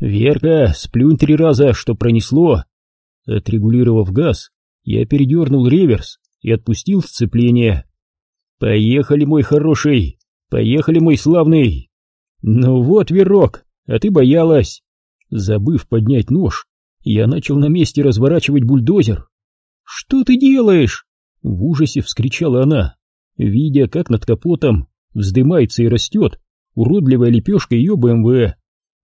«Верка, сплюнь три раза, что пронесло!» Отрегулировав газ, я передернул реверс и отпустил сцепление. «Поехали, мой хороший! Поехали, мой славный!» «Ну вот, Верок, а ты боялась!» Забыв поднять нож, я начал на месте разворачивать бульдозер. «Что ты делаешь?» В ужасе вскричала она, видя, как над капотом вздымается и растет уродливая лепешка ее БМВ.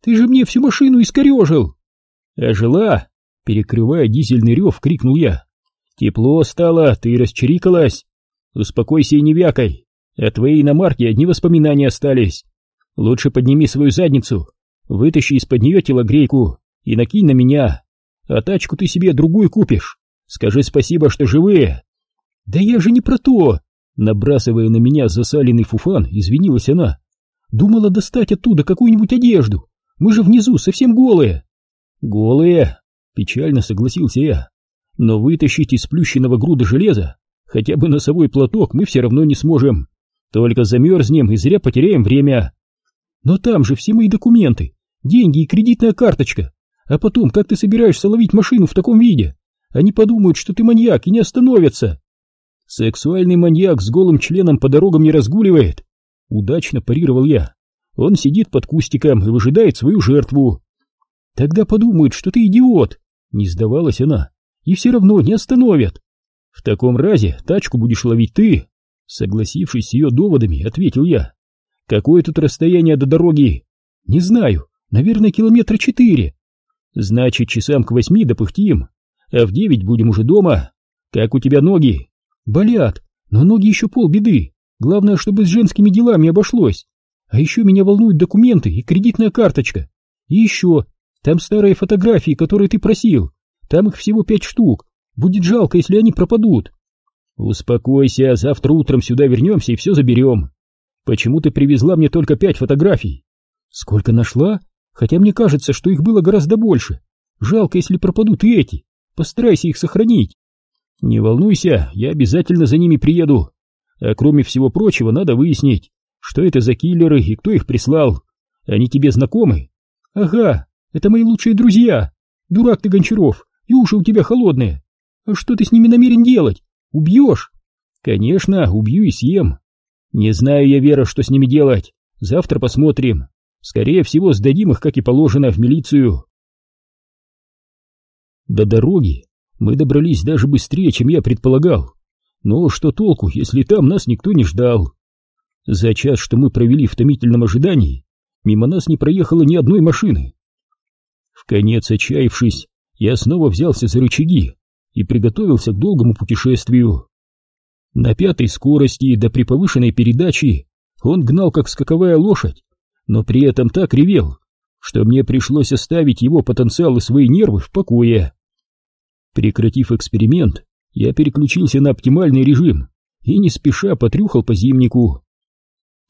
«Ты же мне всю машину искорежил!» «Ожила!» Перекрывая дизельный рев, крикнул я. «Тепло стало, ты расчерикалась! Успокойся и не вякай, о твоей иномарке одни воспоминания остались. Лучше подними свою задницу, вытащи из-под нее телогрейку и накинь на меня, а тачку ты себе другую купишь. Скажи спасибо, что живые!» «Да я же не про то!» Набрасывая на меня засаленный фуфан, извинилась она. «Думала достать оттуда какую-нибудь одежду. Мы же внизу совсем голые». «Голые?» — печально согласился я. «Но вытащить из сплющенного груда железа хотя бы носовой платок мы все равно не сможем. Только замерзнем и зря потеряем время». «Но там же все мои документы, деньги и кредитная карточка. А потом, как ты собираешься ловить машину в таком виде? Они подумают, что ты маньяк и не остановятся». Сексуальный маньяк с голым членом по дорогам не разгуливает. Удачно парировал я. Он сидит под кустиком и выжидает свою жертву. Тогда подумают, что ты идиот. Не сдавалась она. И все равно не остановят. В таком разе тачку будешь ловить ты. Согласившись с ее доводами, ответил я. Какое тут расстояние до дороги? Не знаю. Наверное, километра четыре. Значит, часам к восьми допыхтим. А в девять будем уже дома. Как у тебя ноги? Болят, но ноги еще полбеды. Главное, чтобы с женскими делами обошлось. А еще меня волнуют документы и кредитная карточка. И еще, там старые фотографии, которые ты просил. Там их всего пять штук. Будет жалко, если они пропадут. Успокойся, завтра утром сюда вернемся и все заберем. Почему ты привезла мне только пять фотографий? Сколько нашла? Хотя мне кажется, что их было гораздо больше. Жалко, если пропадут и эти. Постарайся их сохранить. Не волнуйся, я обязательно за ними приеду. А кроме всего прочего, надо выяснить, что это за киллеры и кто их прислал. Они тебе знакомы? Ага, это мои лучшие друзья. Дурак ты, Гончаров, и уши у тебя холодные. А что ты с ними намерен делать? Убьешь? Конечно, убью и съем. Не знаю я, Вера, что с ними делать. Завтра посмотрим. Скорее всего, сдадим их, как и положено, в милицию. До дороги мы добрались даже быстрее, чем я предполагал. Но что толку, если там нас никто не ждал? За час, что мы провели в томительном ожидании, мимо нас не проехало ни одной машины. В конец отчаявшись, я снова взялся за рычаги и приготовился к долгому путешествию. На пятой скорости, да при повышенной передаче, он гнал как скаковая лошадь, но при этом так ревел, что мне пришлось оставить его потенциал и свои нервы в покое. Прекратив эксперимент, я переключился на оптимальный режим и не спеша потрюхал по зимнику.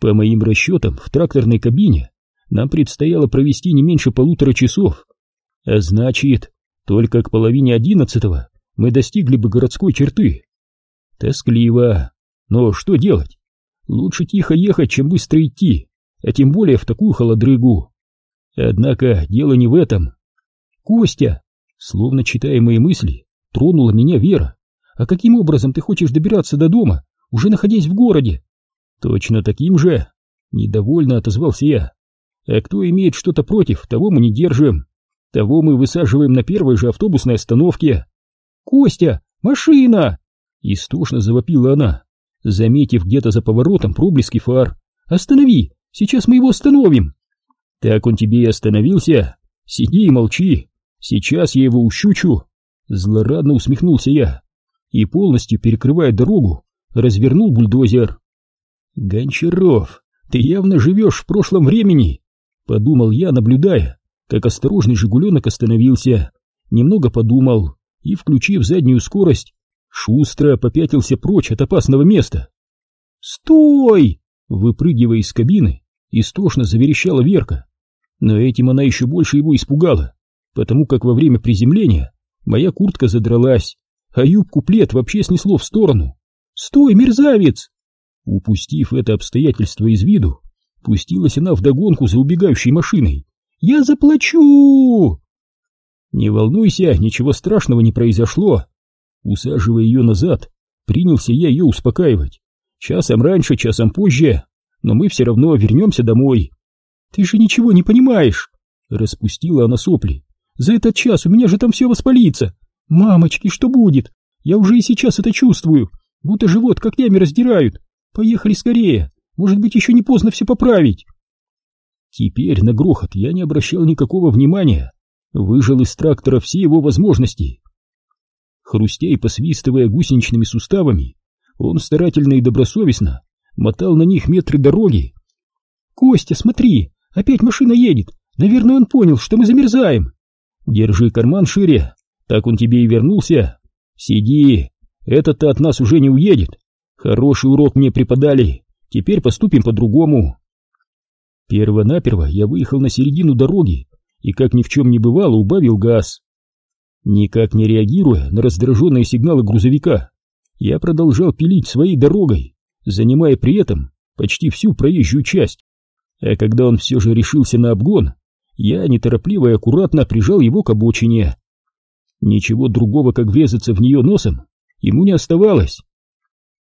По моим расчетам, в тракторной кабине нам предстояло провести не меньше полутора часов, а значит, только к половине одиннадцатого мы достигли бы городской черты. Тоскливо, но что делать? Лучше тихо ехать, чем быстро идти, а тем более в такую холодрыгу. Однако дело не в этом. Костя, Словно читая мои мысли, тронула меня Вера. А каким образом ты хочешь добираться до дома, уже находясь в городе? Точно таким же. Недовольно отозвался я. А кто имеет что-то против, того мы не держим. Того мы высаживаем на первой же автобусной остановке. Костя, машина! Истошно завопила она, заметив где-то за поворотом проблески фар. Останови, сейчас мы его остановим. Так он тебе и остановился. Сиди и молчи, Сейчас я его ущучу. Злорадно усмехнулся я и, полностью перекрывая дорогу, развернул бульдозер. Гончаров, ты явно живешь в прошлом времени, подумал я, наблюдая, как осторожный жигуленок остановился, немного подумал и, включив заднюю скорость, шустро попятился прочь от опасного места. «Стой!» — выпрыгивая из кабины, истошно заверещала Верка. Но этим она еще больше его испугала потому как во время приземления моя куртка задралась, а юбку плед вообще снесло в сторону. «Стой, мерзавец!» Упустив это обстоятельство из виду, пустилась она вдогонку за убегающей машиной Я заплачу!» «Не волнуйся, ничего страшного не произошло!» Усаживая ее назад, принялся я ее успокаивать. «Часом раньше, часом позже, но мы все равно вернемся домой!» «Ты же ничего не понимаешь!» Распустила она сопли. «За этот час у меня же там все воспалится! Мамочки, что будет? Я уже и сейчас это чувствую, будто живот когтями раздирают! Поехали скорее! Может быть, еще не поздно все поправить!» Теперь на грохот я не обращал никакого внимания, выжил из трактора все его возможности. Хрустя и посвистывая гусеничными суставами, он старательно и добросовестно мотал на них метры дороги. «Костя, смотри, опять машина едет, наверное, он понял, что мы замерзаем. Держи карман шире, так он тебе и вернулся. Сиди, этот-то от нас уже не уедет. Хороший урок мне преподали, теперь поступим по-другому». Первонаперво я выехал на середину дороги и, как ни в чем не бывало, убавил газ. Никак не реагируя на раздраженные сигналы грузовика, я продолжал пилить своей дорогой, занимая при этом почти всю проезжую часть. А когда он все же решился на обгон, я неторопливо и аккуратно прижал его к обочине. Ничего другого, как врезаться в нее носом, ему не оставалось.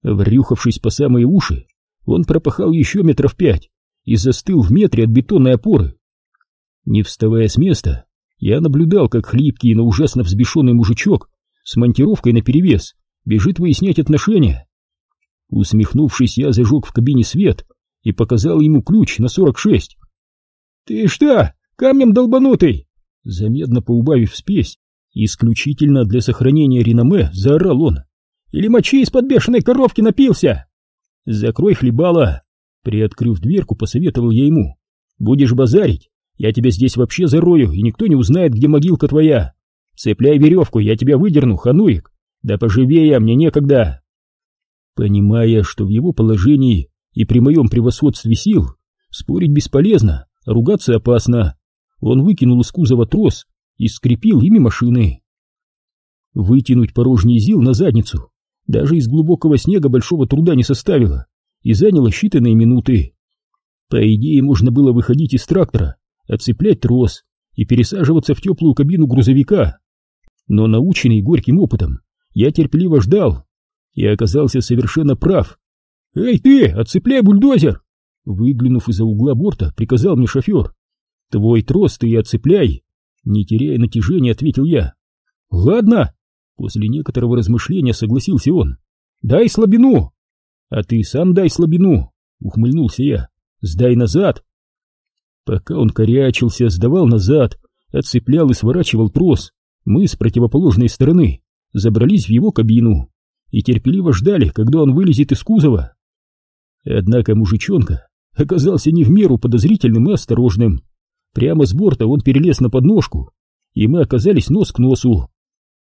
Врюхавшись по самые уши, он пропахал еще метров пять, и застыл в метре от бетонной опоры. Не вставая с места, я наблюдал, как хлипкий, но ужасно взбешенный мужичок с монтировкой наперевес бежит выяснять отношения. Усмехнувшись, я зажег в кабине свет и показал ему ключ на 46. «Ты что, камнем долбанутый?» Замедно поубавив спесь, исключительно для сохранения реноме, заорал он. «Или мочи из-под бешеной коровки напился?» «Закрой хлебало, Приоткрыв дверку, посоветовал я ему. «Будешь базарить? Я тебя здесь вообще зарою, и никто не узнает, где могилка твоя. Цепляй веревку, я тебя выдерну, хануик. Да поживее, мне некогда». Понимая, что в его положении и при моем превосходстве сил спорить бесполезно, ругаться опасно, он выкинул из кузова трос и скрепил ими машины. Вытянуть порожний зил на задницу даже из глубокого снега большого труда не составило и заняло считанные минуты. По идее, можно было выходить из трактора, отцеплять трос и пересаживаться в теплую кабину грузовика. Но наученный горьким опытом, я терпеливо ждал и оказался совершенно прав. «Эй ты, отцепляй бульдозер!» Выглянув из-за угла борта, приказал мне шофер. «Твой трос ты и отцепляй!» Не теряя натяжения, ответил я. «Ладно!» После некоторого размышления согласился он. «Дай слабину!» «А ты сам дай слабину!» — ухмыльнулся я. «Сдай назад!» Пока он корячился, сдавал назад, отцеплял и сворачивал трос, мы с противоположной стороны забрались в его кабину и терпеливо ждали, когда он вылезет из кузова. Однако мужичонка оказался не в меру подозрительным и осторожным. Прямо с борта он перелез на подножку, и мы оказались нос к носу.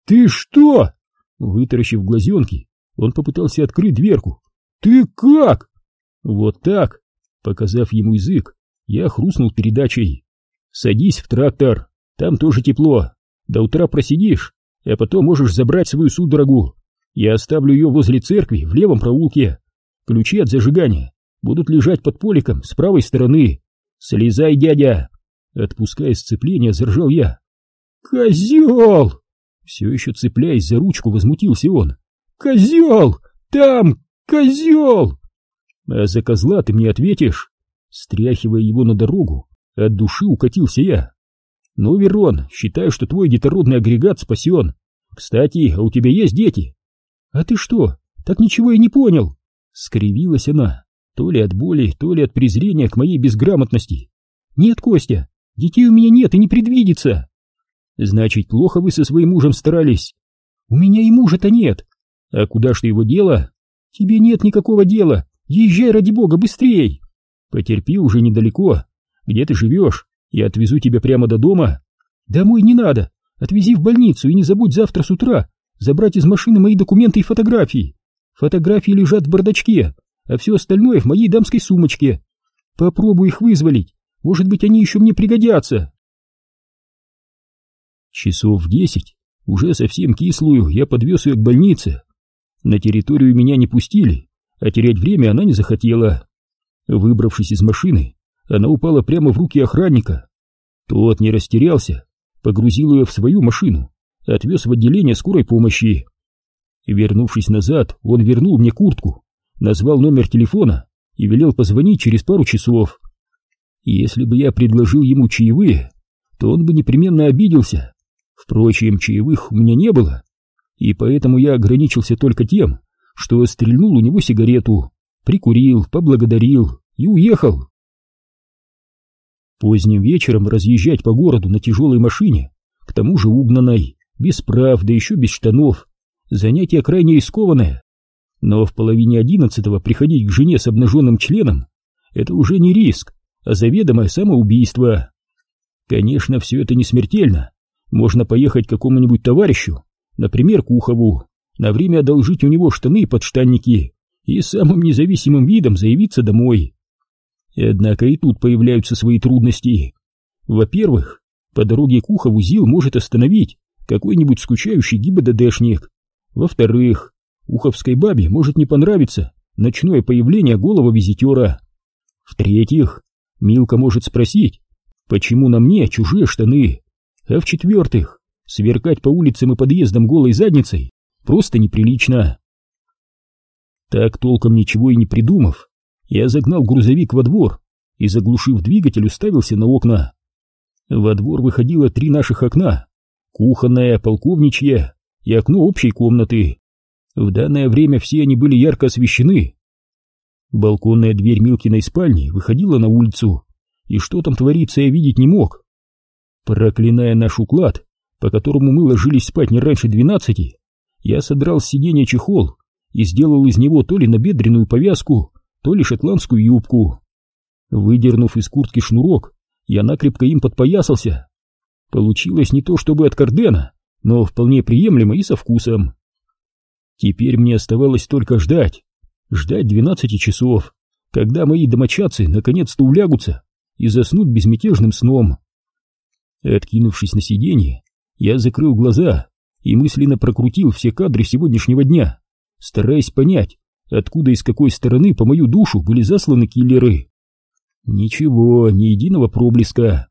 «Ты что?» Вытаращив глазенки, он попытался открыть дверку, «Ты как?» «Вот так!» Показав ему язык, я хрустнул передачей. «Садись в трактор, там тоже тепло. До утра просидишь, а потом можешь забрать свою судорогу. Я оставлю ее возле церкви в левом проулке. Ключи от зажигания будут лежать под поликом с правой стороны. Слезай, дядя!» Отпуская сцепление, заржал я. «Козел!» Все еще цепляясь за ручку, возмутился он. «Козел! Там Козел! А за козла ты мне ответишь? Стряхивая его на дорогу, от души укатился я. Ну, Верон, считаю, что твой детородный агрегат спасен. Кстати, а у тебя есть дети? А ты что, так ничего и не понял? Скривилась она, то ли от боли, то ли от презрения к моей безграмотности. Нет, Костя, детей у меня нет и не предвидится. Значит, плохо вы со своим мужем старались. У меня и мужа-то нет. А куда ты его дело? Тебе нет никакого дела. Езжай, ради бога, быстрей. Потерпи уже недалеко. Где ты живешь? Я отвезу тебя прямо до дома. Домой не надо. Отвези в больницу и не забудь завтра с утра забрать из машины мои документы и фотографии. Фотографии лежат в бардачке, а все остальное в моей дамской сумочке. Попробуй их вызволить. Может быть, они еще мне пригодятся. Часов в десять, уже совсем кислую, я подвез ее к больнице. На территорию меня не пустили, а терять время она не захотела. Выбравшись из машины, она упала прямо в руки охранника. Тот не растерялся, погрузил ее в свою машину, отвез в отделение скорой помощи. Вернувшись назад, он вернул мне куртку, назвал номер телефона и велел позвонить через пару часов. Если бы я предложил ему чаевые, то он бы непременно обиделся. Впрочем, чаевых у меня не было, и поэтому я ограничился только тем, что стрельнул у него сигарету, прикурил, поблагодарил и уехал. Поздним вечером разъезжать по городу на тяжелой машине, к тому же угнанной, без прав, да еще без штанов, занятие крайне рискованное. Но в половине одиннадцатого приходить к жене с обнаженным членом — это уже не риск, а заведомое самоубийство. Конечно, все это не смертельно. Можно поехать к какому-нибудь товарищу, например, Кухову, на время одолжить у него штаны и подштанники и самым независимым видом заявиться домой. Однако и тут появляются свои трудности. Во-первых, по дороге к Ухову ЗИЛ может остановить какой-нибудь скучающий ГИБДДшник. Во-вторых, уховской бабе может не понравиться ночное появление голого визитера. В-третьих, Милка может спросить, почему на мне чужие штаны. А в-четвертых, сверкать по улицам и подъездам голой задницей просто неприлично. Так толком ничего и не придумав, я загнал грузовик во двор и, заглушив двигатель, уставился на окна. Во двор выходило три наших окна, кухонное, полковничье и окно общей комнаты. В данное время все они были ярко освещены. Балконная дверь Милкиной спальни выходила на улицу, и что там творится я видеть не мог. Проклиная наш уклад, по которому мы ложились спать не раньше двенадцати, я содрал с сиденья чехол и сделал из него то ли набедренную повязку, то ли шотландскую юбку. Выдернув из куртки шнурок, я накрепко им подпоясался. Получилось не то чтобы от Кардена, но вполне приемлемо и со вкусом. Теперь мне оставалось только ждать, ждать двенадцати часов, когда мои домочадцы наконец-то улягутся и заснут безмятежным сном. Откинувшись на сиденье, я закрыл глаза и мысленно прокрутил все кадры сегодняшнего дня, стараясь понять, откуда и с какой стороны по мою душу были засланы киллеры. Ничего, ни единого проблеска.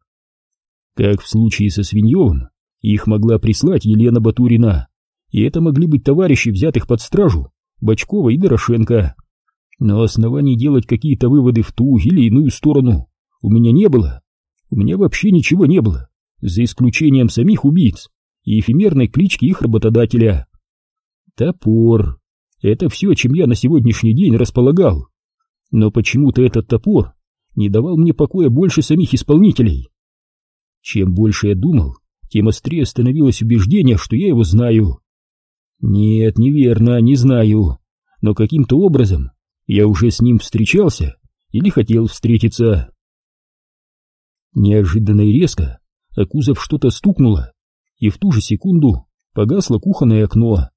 Как в случае со Свиньевым, их могла прислать Елена Батурина, и это могли быть товарищи, взятых под стражу, Бочкова и Дорошенко. Но оснований делать какие-то выводы в ту или иную сторону у меня не было. У меня вообще ничего не было, за исключением самих убийц и эфемерной клички их работодателя. Топор. Это все, чем я на сегодняшний день располагал. Но почему-то этот топор не давал мне покоя больше самих исполнителей. Чем больше я думал, тем острее становилось убеждение, что я его знаю. Нет, неверно, не знаю. Но каким-то образом я уже с ним встречался или хотел встретиться. Неожиданно и резко а кузов что-то стукнуло, и в ту же секунду погасло кухонное окно.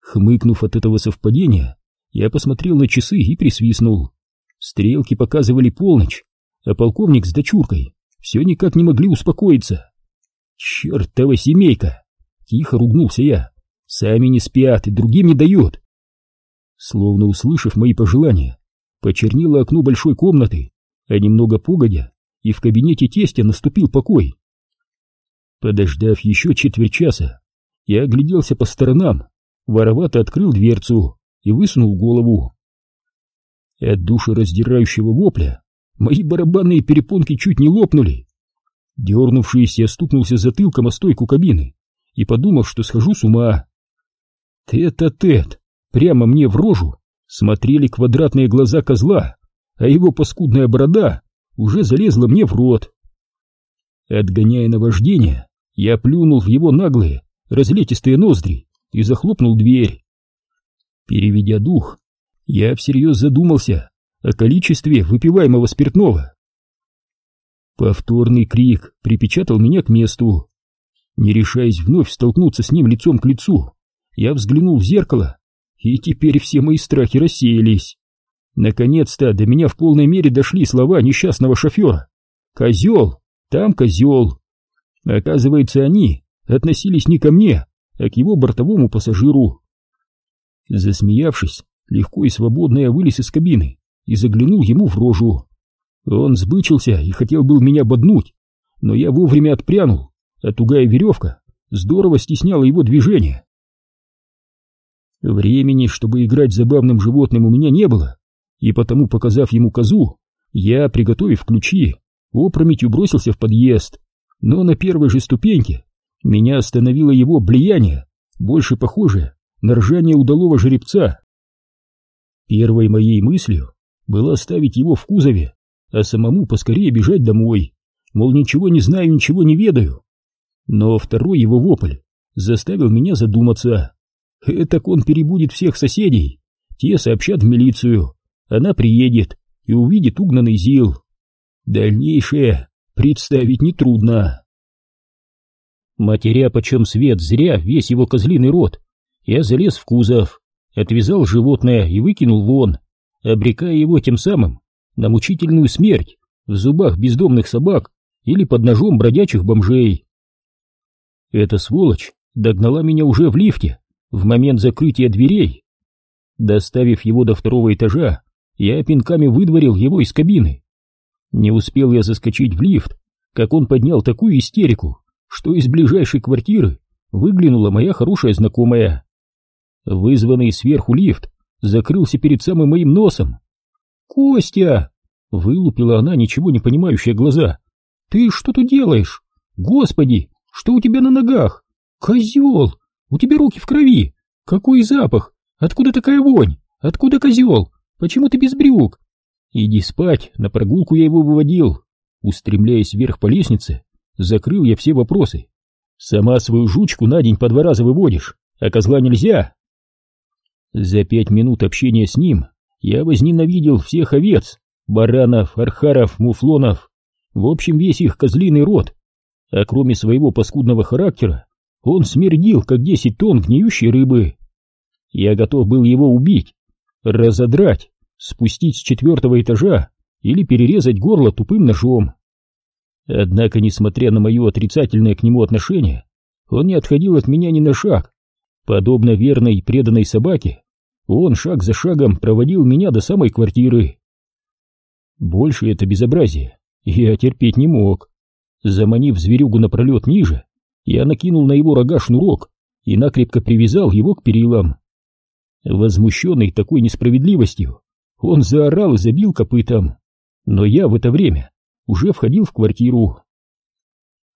Хмыкнув от этого совпадения, я посмотрел на часы и присвистнул. Стрелки показывали полночь, а полковник с дочуркой все никак не могли успокоиться. «Чертова семейка!» — тихо ругнулся я. «Сами не спят и другим не дают!» Словно услышав мои пожелания, почернило окно большой комнаты, а немного погодя, и в кабинете тестя наступил покой. Подождав еще четверть часа, я огляделся по сторонам, воровато открыл дверцу и высунул голову. От душераздирающего вопля мои барабанные перепонки чуть не лопнули. Дернувшись, я стукнулся затылком о стойку кабины и подумал, что схожу с ума. Тет-а-тет, прямо мне в рожу, смотрели квадратные глаза козла, а его паскудная борода уже залезла мне в рот. Отгоняя наваждение, я плюнул в его наглые, разлетистые ноздри и захлопнул дверь. Переведя дух, я всерьез задумался о количестве выпиваемого спиртного. Повторный крик припечатал меня к месту. Не решаясь вновь столкнуться с ним лицом к лицу, я взглянул в зеркало, и теперь все мои страхи рассеялись. Наконец-то до меня в полной мере дошли слова несчастного шофера. «Козел! Там козел!» Оказывается, они относились не ко мне, а к его бортовому пассажиру. Засмеявшись, легко и свободно я вылез из кабины и заглянул ему в рожу. Он сбычился и хотел был меня боднуть, но я вовремя отпрянул, а тугая веревка здорово стесняла его движение. Времени, чтобы играть забавным животным, у меня не было, и потому, показав ему козу, я, приготовив ключи, опрометью бросился в подъезд, но на первой же ступеньке меня остановило его влияние, больше похожее на ржание удалого жеребца. Первой моей мыслью было оставить его в кузове, а самому поскорее бежать домой, мол, ничего не знаю, ничего не ведаю. Но второй его вопль заставил меня задуматься. Этак он перебудет всех соседей, те сообщат в милицию, она приедет и увидит угнанный ЗИЛ. Дальнейшее представить нетрудно. Матеря почем свет зря весь его козлиный рот, я залез в кузов, отвязал животное и выкинул вон, обрекая его тем самым на мучительную смерть в зубах бездомных собак или под ножом бродячих бомжей. Эта сволочь догнала меня уже в лифте, в момент закрытия дверей. Доставив его до второго этажа, я пинками выдворил его из кабины. Не успел я заскочить в лифт, как он поднял такую истерику, что из ближайшей квартиры выглянула моя хорошая знакомая. Вызванный сверху лифт закрылся перед самым моим носом. «Костя!» — вылупила она ничего не понимающие глаза. «Ты что тут делаешь? Господи, что у тебя на ногах? Козел! У тебя руки в крови! Какой запах! Откуда такая вонь? Откуда козел? Почему ты без брюк? Иди спать, на прогулку я его выводил. Устремляясь вверх по лестнице, закрыл я все вопросы. Сама свою жучку на день по два раза выводишь, а козла нельзя. За пять минут общения с ним я возненавидел всех овец, баранов, архаров, муфлонов, в общем весь их козлиный род. А кроме своего паскудного характера, он смердил, как десять тонн гниющей рыбы. Я готов был его убить, разодрать, спустить с четвертого этажа или перерезать горло тупым ножом. Однако, несмотря на мое отрицательное к нему отношение, он не отходил от меня ни на шаг. Подобно верной и преданной собаке, он шаг за шагом проводил меня до самой квартиры. Больше это безобразие я терпеть не мог. Заманив зверюгу напролет ниже, я накинул на его рога шнурок и накрепко привязал его к перилам. Возмущенный такой несправедливостью, он заорал и забил копытом, но я в это время уже входил в квартиру.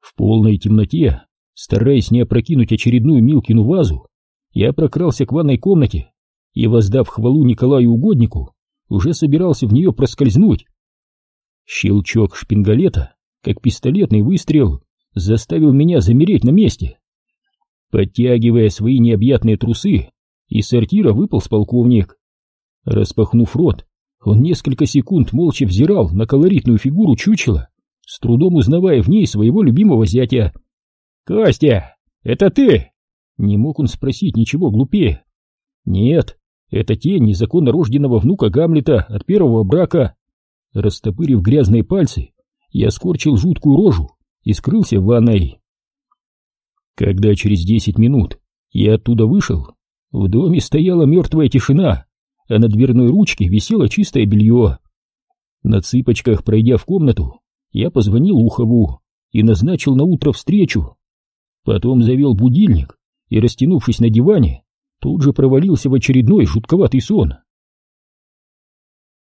В полной темноте, стараясь не опрокинуть очередную Милкину вазу, я прокрался к ванной комнате и, воздав хвалу Николаю Угоднику, уже собирался в нее проскользнуть. Щелчок шпингалета, как пистолетный выстрел, заставил меня замереть на месте. Подтягивая свои необъятные трусы, из сортира выполз полковник. Распахнув рот, он несколько секунд молча взирал на колоритную фигуру чучела, с трудом узнавая в ней своего любимого зятя. «Костя, это ты?» Не мог он спросить ничего глупее. «Нет, это тень незаконно рожденного внука Гамлета от первого брака». Растопырив грязные пальцы, я скорчил жуткую рожу и скрылся в ванной. Когда через десять минут я оттуда вышел, в доме стояла мертвая тишина, а на дверной ручке висело чистое белье. На цыпочках, пройдя в комнату, я позвонил Ухову и назначил на утро встречу. Потом завел будильник и, растянувшись на диване, тут же провалился в очередной жутковатый сон.